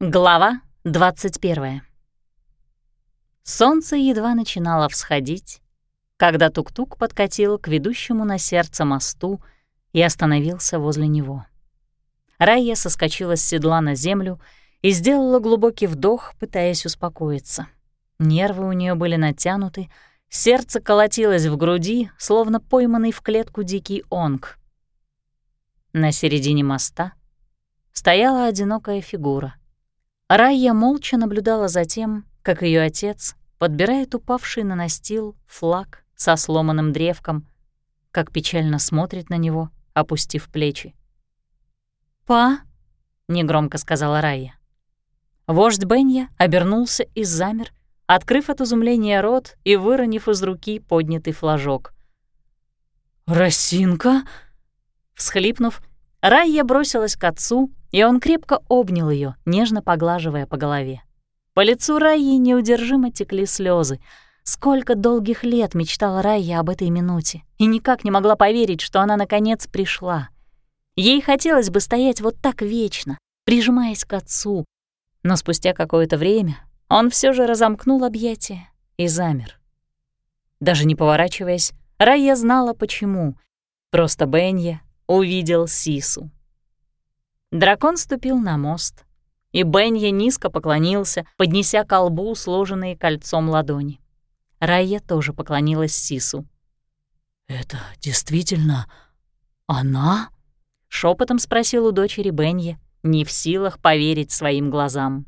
Глава 21. Солнце едва начинало всходить, когда тук-тук подкатил к ведущему на сердце мосту и остановился возле него. Райя соскочила с седла на землю и сделала глубокий вдох, пытаясь успокоиться. Нервы у нее были натянуты, сердце колотилось в груди, словно пойманный в клетку дикий онг. На середине моста стояла одинокая фигура. Райя молча наблюдала за тем, как ее отец подбирает упавший на настил флаг со сломанным древком, как печально смотрит на него, опустив плечи. «Па?» — негромко сказала Райя. Вождь Бенья обернулся и замер, открыв от изумления рот и выронив из руки поднятый флажок. «Росинка?» Всхлипнув, Райя бросилась к отцу, и он крепко обнял ее, нежно поглаживая по голове. По лицу Райи неудержимо текли слезы. Сколько долгих лет мечтала Райя об этой минуте и никак не могла поверить, что она наконец пришла. Ей хотелось бы стоять вот так вечно, прижимаясь к отцу, но спустя какое-то время он все же разомкнул объятия и замер. Даже не поворачиваясь, Райя знала, почему. Просто Бенья увидел Сису. Дракон ступил на мост, и Бенья низко поклонился, поднеся к колбу сложенные кольцом ладони. Райя тоже поклонилась Сису. «Это действительно она?» — шепотом спросил у дочери Бенья, не в силах поверить своим глазам.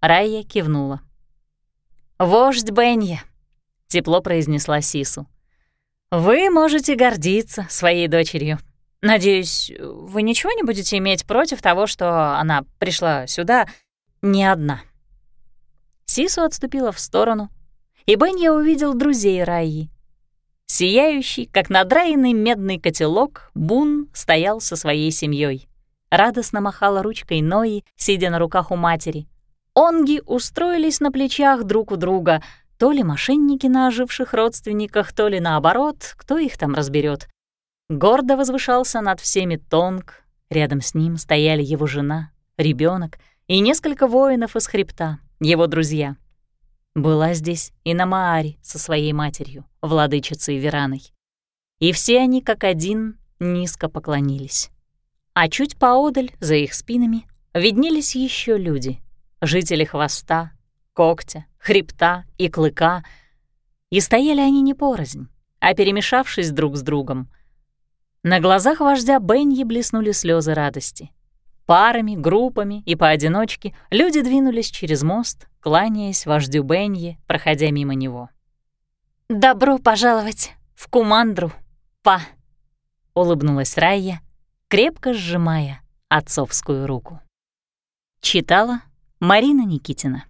Райя кивнула. «Вождь Бенья», — тепло произнесла Сису. «Вы можете гордиться своей дочерью. Надеюсь, вы ничего не будете иметь против того, что она пришла сюда не одна». Сису отступила в сторону, и Бенья увидел друзей Раи. Сияющий, как надраенный медный котелок, Бун стоял со своей семьей. Радостно махала ручкой Нои, сидя на руках у матери. Онги устроились на плечах друг у друга, то ли мошенники на оживших родственниках, то ли наоборот, кто их там разберет. Гордо возвышался над всеми Тонг, рядом с ним стояли его жена, ребенок и несколько воинов из хребта, его друзья. Была здесь и Намаари со своей матерью, владычицей Вераной. И все они, как один, низко поклонились. А чуть поодаль, за их спинами, виднелись еще люди, жители хвоста, когтя, хребта и клыка, и стояли они не порознь, а перемешавшись друг с другом — на глазах вождя Беньи блеснули слезы радости. Парами, группами и поодиночке люди двинулись через мост, кланяясь вождю Беньи, проходя мимо него. «Добро пожаловать в Кумандру, па!» — улыбнулась Райя, крепко сжимая отцовскую руку. Читала Марина Никитина.